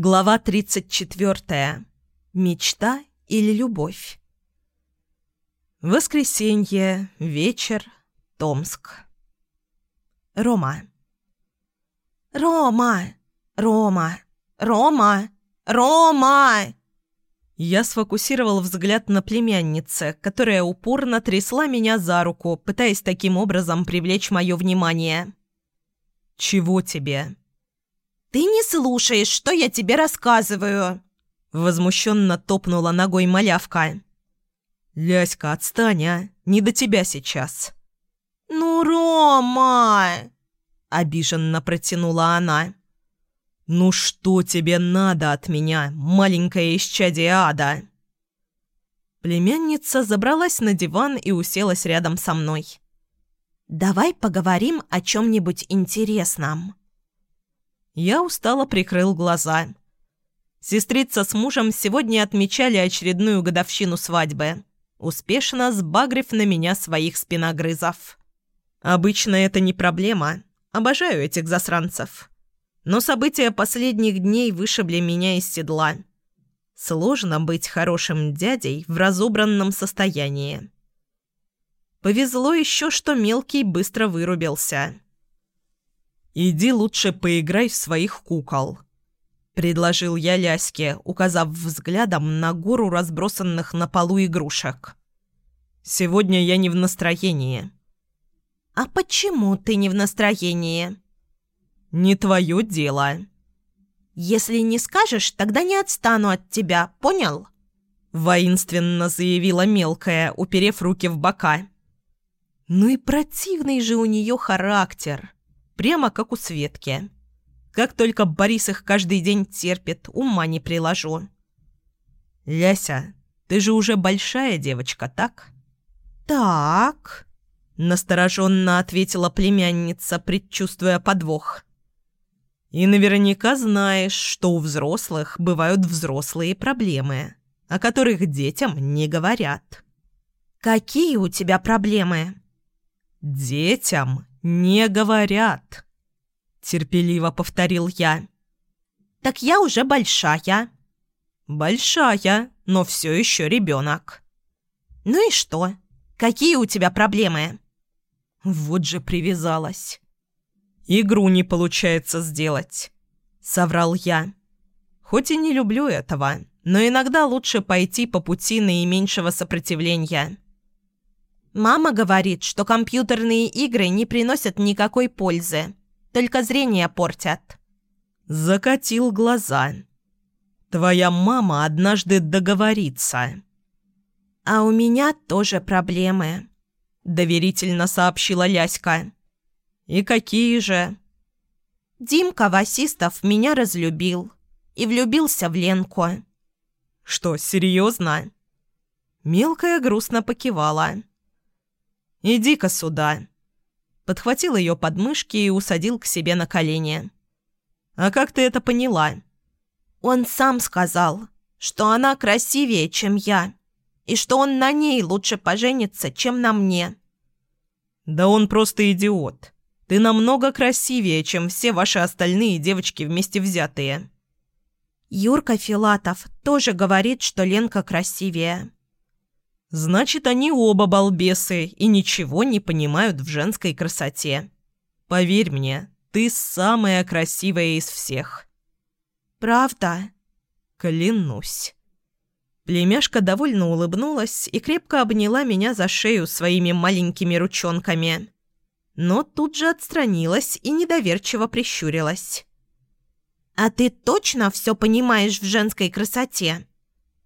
Глава 34. Мечта или любовь? Воскресенье, вечер, Томск. Рома. «Рома! Рома! Рома! Рома!» Я сфокусировал взгляд на племяннице, которая упорно трясла меня за руку, пытаясь таким образом привлечь мое внимание. «Чего тебе?» «Ты не слушаешь, что я тебе рассказываю!» Возмущенно топнула ногой малявка. «Ляська, отстань, а! Не до тебя сейчас!» «Ну, Рома!» Обиженно протянула она. «Ну что тебе надо от меня, маленькая исчадие ада?» Племянница забралась на диван и уселась рядом со мной. «Давай поговорим о чем-нибудь интересном». Я устало прикрыл глаза. Сестрица с мужем сегодня отмечали очередную годовщину свадьбы, успешно сбагрив на меня своих спиногрызов. Обычно это не проблема. Обожаю этих засранцев. Но события последних дней вышибли меня из седла. Сложно быть хорошим дядей в разобранном состоянии. Повезло еще, что мелкий быстро вырубился. «Иди лучше поиграй в своих кукол», — предложил я Ляське, указав взглядом на гору разбросанных на полу игрушек. «Сегодня я не в настроении». «А почему ты не в настроении?» «Не твое дело». «Если не скажешь, тогда не отстану от тебя, понял?» Воинственно заявила мелкая, уперев руки в бока. «Ну и противный же у нее характер!» Прямо как у Светки. Как только Борис их каждый день терпит, ума не приложу. «Ляся, ты же уже большая девочка, так?» «Так», — настороженно ответила племянница, предчувствуя подвох. «И наверняка знаешь, что у взрослых бывают взрослые проблемы, о которых детям не говорят». «Какие у тебя проблемы?» «Детям «Не говорят», — терпеливо повторил я. «Так я уже большая». «Большая, но все еще ребенок». «Ну и что? Какие у тебя проблемы?» Вот же привязалась. «Игру не получается сделать», — соврал я. «Хоть и не люблю этого, но иногда лучше пойти по пути наименьшего сопротивления». Мама говорит, что компьютерные игры не приносят никакой пользы, только зрение портят. Закатил глаза. Твоя мама однажды договорится. А у меня тоже проблемы, доверительно сообщила Ляська. И какие же? Димка Васистов меня разлюбил и влюбился в Ленку. Что, серьезно? Мелкая грустно покивала. «Иди-ка сюда!» Подхватил ее подмышки и усадил к себе на колени. «А как ты это поняла?» «Он сам сказал, что она красивее, чем я, и что он на ней лучше поженится, чем на мне». «Да он просто идиот. Ты намного красивее, чем все ваши остальные девочки вместе взятые». Юрка Филатов тоже говорит, что Ленка красивее. Значит, они оба балбесы и ничего не понимают в женской красоте. Поверь мне, ты самая красивая из всех. Правда? Клянусь. Племяшка довольно улыбнулась и крепко обняла меня за шею своими маленькими ручонками. Но тут же отстранилась и недоверчиво прищурилась. «А ты точно все понимаешь в женской красоте?»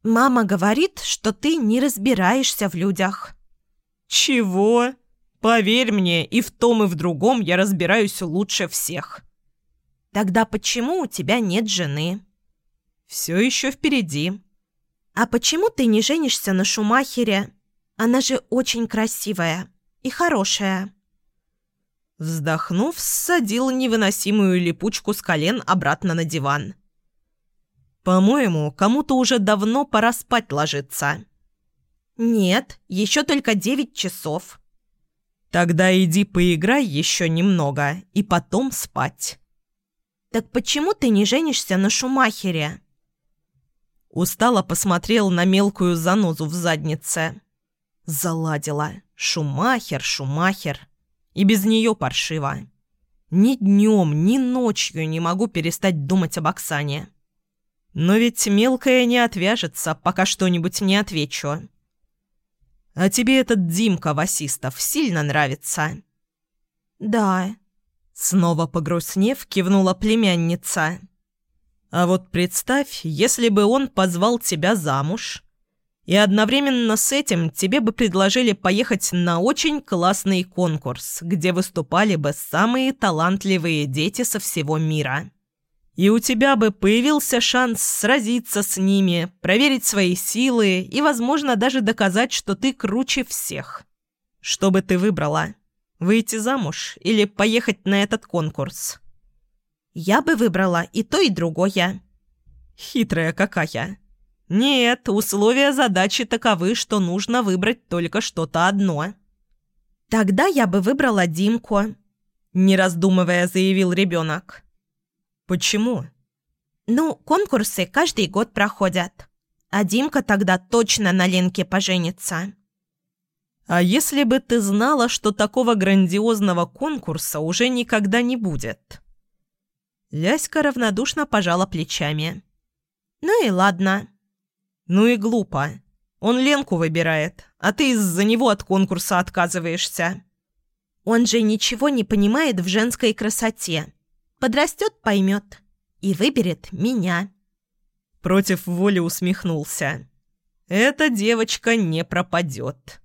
«Мама говорит, что ты не разбираешься в людях». «Чего? Поверь мне, и в том, и в другом я разбираюсь лучше всех». «Тогда почему у тебя нет жены?» «Все еще впереди». «А почему ты не женишься на Шумахере? Она же очень красивая и хорошая». Вздохнув, ссадил невыносимую липучку с колен обратно на диван. «По-моему, кому-то уже давно пора спать ложиться». «Нет, еще только девять часов». «Тогда иди поиграй еще немного и потом спать». «Так почему ты не женишься на Шумахере?» Устало посмотрел на мелкую занозу в заднице. Заладила. Шумахер, Шумахер. И без нее паршиво. Ни днем, ни ночью не могу перестать думать об Оксане. Но ведь мелкая не отвяжется, пока что-нибудь не отвечу. А тебе этот Димка Васистов сильно нравится? «Да», — снова погрустнев, кивнула племянница. А вот представь, если бы он позвал тебя замуж, и одновременно с этим тебе бы предложили поехать на очень классный конкурс, где выступали бы самые талантливые дети со всего мира. И у тебя бы появился шанс сразиться с ними, проверить свои силы и, возможно, даже доказать, что ты круче всех. Что бы ты выбрала? Выйти замуж или поехать на этот конкурс? Я бы выбрала и то, и другое. Хитрая какая. Нет, условия задачи таковы, что нужно выбрать только что-то одно. Тогда я бы выбрала Димку, не раздумывая, заявил ребенок. Почему? Ну, конкурсы каждый год проходят. А Димка тогда точно на Ленке поженится. А если бы ты знала, что такого грандиозного конкурса уже никогда не будет? Ляська равнодушно пожала плечами. «Ну и ладно». «Ну и глупо. Он Ленку выбирает, а ты из-за него от конкурса отказываешься». «Он же ничего не понимает в женской красоте. Подрастет – поймет. И выберет меня». Против воли усмехнулся. «Эта девочка не пропадет».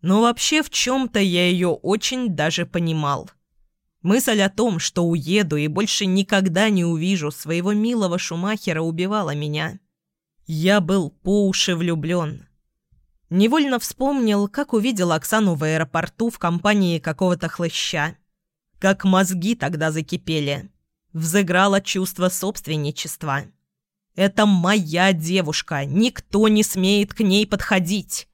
Но вообще в чем-то я ее очень даже понимал. Мысль о том, что уеду и больше никогда не увижу своего милого Шумахера, убивала меня. Я был по уши влюблен. Невольно вспомнил, как увидел Оксану в аэропорту в компании какого-то хлыща. Как мозги тогда закипели. Взыграло чувство собственничества. «Это моя девушка, никто не смеет к ней подходить!»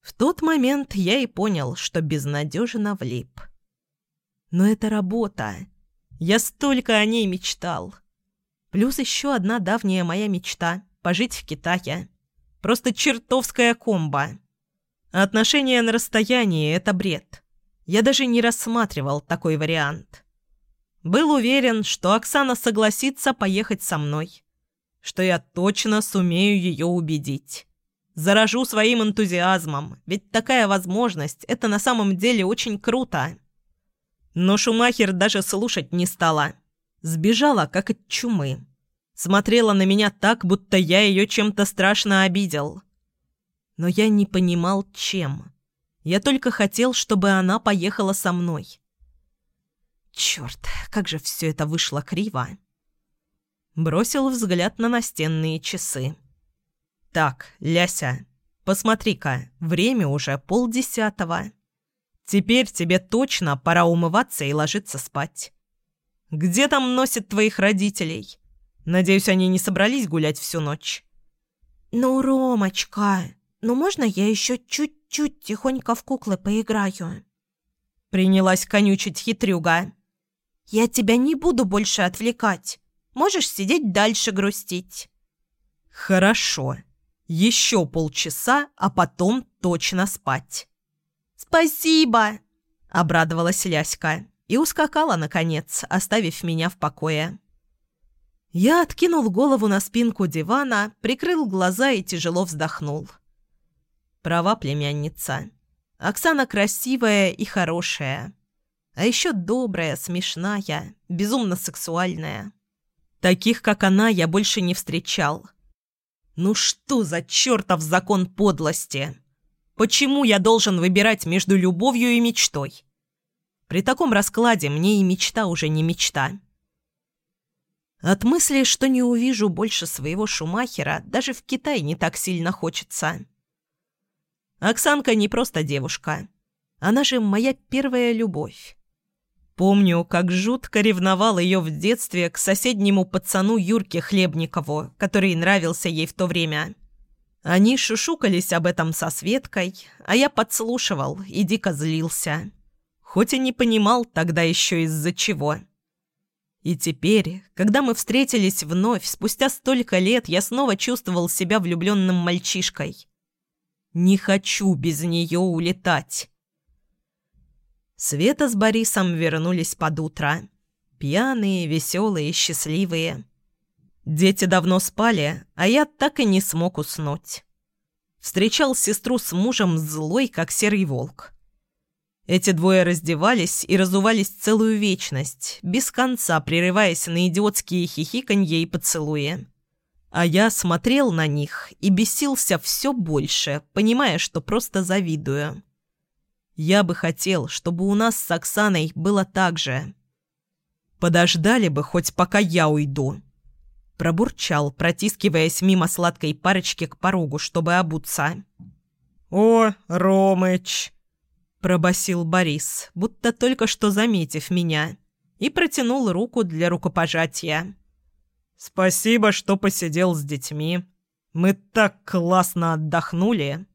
В тот момент я и понял, что безнадежно влип. Но это работа. Я столько о ней мечтал. Плюс еще одна давняя моя мечта – пожить в Китае. Просто чертовская комба. отношения на расстоянии – это бред. Я даже не рассматривал такой вариант. Был уверен, что Оксана согласится поехать со мной. Что я точно сумею ее убедить. Заражу своим энтузиазмом, ведь такая возможность – это на самом деле очень круто. Но Шумахер даже слушать не стала. Сбежала, как от чумы. Смотрела на меня так, будто я ее чем-то страшно обидел. Но я не понимал, чем. Я только хотел, чтобы она поехала со мной. Черт, как же все это вышло криво. Бросил взгляд на настенные часы. «Так, Ляся, посмотри-ка, время уже полдесятого». Теперь тебе точно пора умываться и ложиться спать. Где там носят твоих родителей? Надеюсь, они не собрались гулять всю ночь?» «Ну, Ромочка, ну можно я еще чуть-чуть тихонько в куклы поиграю?» Принялась конючить хитрюга. «Я тебя не буду больше отвлекать. Можешь сидеть дальше грустить». «Хорошо. Еще полчаса, а потом точно спать». «Спасибо!» – обрадовалась Ляська и ускакала, наконец, оставив меня в покое. Я откинул голову на спинку дивана, прикрыл глаза и тяжело вздохнул. Права племянница. Оксана красивая и хорошая. А еще добрая, смешная, безумно сексуальная. Таких, как она, я больше не встречал. Ну что за чертов закон подлости? Почему я должен выбирать между любовью и мечтой? При таком раскладе мне и мечта уже не мечта. От мысли, что не увижу больше своего Шумахера, даже в Китай не так сильно хочется. Оксанка не просто девушка. Она же моя первая любовь. Помню, как жутко ревновал ее в детстве к соседнему пацану Юрке Хлебникову, который нравился ей в то время. Они шушукались об этом со Светкой, а я подслушивал и дико злился. Хоть и не понимал тогда еще из-за чего. И теперь, когда мы встретились вновь, спустя столько лет, я снова чувствовал себя влюбленным мальчишкой. Не хочу без нее улетать. Света с Борисом вернулись под утро. Пьяные, веселые, счастливые. Дети давно спали, а я так и не смог уснуть. Встречал сестру с мужем злой, как серый волк. Эти двое раздевались и разувались целую вечность, без конца прерываясь на идиотские хихиканье и поцелуи. А я смотрел на них и бесился все больше, понимая, что просто завидую. Я бы хотел, чтобы у нас с Оксаной было так же. Подождали бы хоть пока я уйду. Пробурчал, протискиваясь мимо сладкой парочки к порогу, чтобы обуться. «О, Ромыч!» – пробасил Борис, будто только что заметив меня, и протянул руку для рукопожатия. «Спасибо, что посидел с детьми. Мы так классно отдохнули».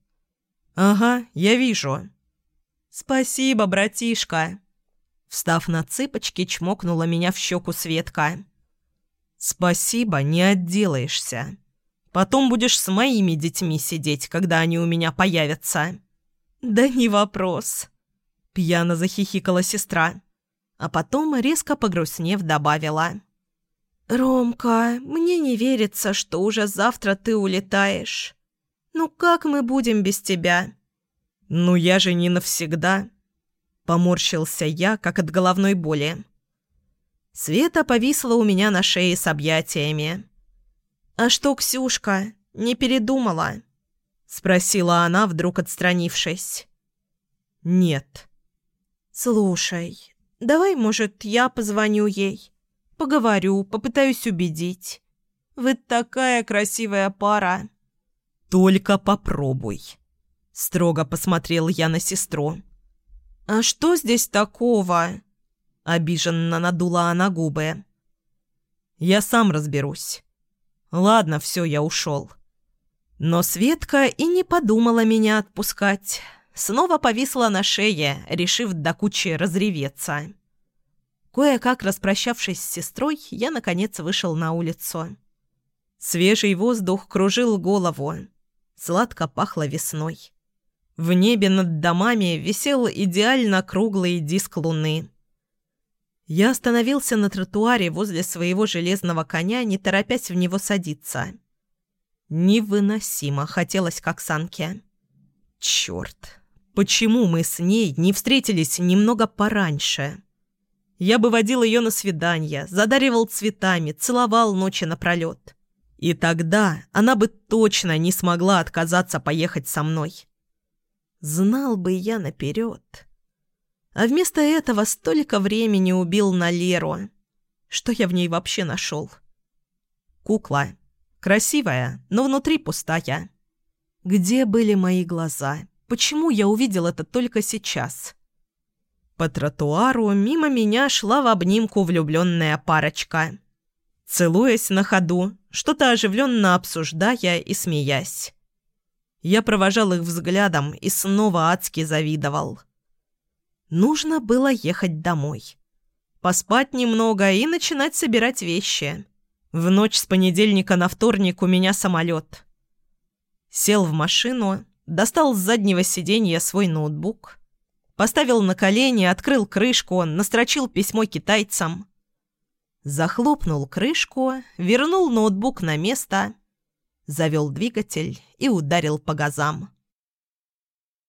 «Ага, я вижу», «Спасибо, братишка!» Встав на цыпочки, чмокнула меня в щеку Светка. «Спасибо, не отделаешься. Потом будешь с моими детьми сидеть, когда они у меня появятся». «Да не вопрос», — пьяно захихикала сестра. А потом, резко погрустнев, добавила. «Ромка, мне не верится, что уже завтра ты улетаешь. Ну как мы будем без тебя?» «Ну я же не навсегда», — поморщился я, как от головной боли. Света повисла у меня на шее с объятиями. «А что, Ксюшка, не передумала?» — спросила она, вдруг отстранившись. «Нет». «Слушай, давай, может, я позвоню ей? Поговорю, попытаюсь убедить. Вы такая красивая пара». «Только попробуй». Строго посмотрел я на сестру. «А что здесь такого?» Обиженно надула она губы. «Я сам разберусь. Ладно, все, я ушел». Но Светка и не подумала меня отпускать. Снова повисла на шее, решив до кучи разреветься. Кое-как распрощавшись с сестрой, я, наконец, вышел на улицу. Свежий воздух кружил голову. Сладко пахло весной. В небе над домами висел идеально круглый диск луны. Я остановился на тротуаре возле своего железного коня, не торопясь в него садиться. Невыносимо хотелось к Оксанке. Черт, почему мы с ней не встретились немного пораньше? Я бы водил ее на свидание, задаривал цветами, целовал ночи напролет. И тогда она бы точно не смогла отказаться поехать со мной. Знал бы я наперед. А вместо этого столько времени убил на Леру. Что я в ней вообще нашел? Кукла. Красивая, но внутри пустая. Где были мои глаза? Почему я увидел это только сейчас? По тротуару мимо меня шла в обнимку влюбленная парочка. Целуясь на ходу, что-то оживленно обсуждая и смеясь. Я провожал их взглядом и снова адски завидовал. Нужно было ехать домой. Поспать немного и начинать собирать вещи. В ночь с понедельника на вторник у меня самолет. Сел в машину, достал с заднего сиденья свой ноутбук, поставил на колени, открыл крышку, настрочил письмо китайцам. Захлопнул крышку, вернул ноутбук на место — завел двигатель и ударил по газам.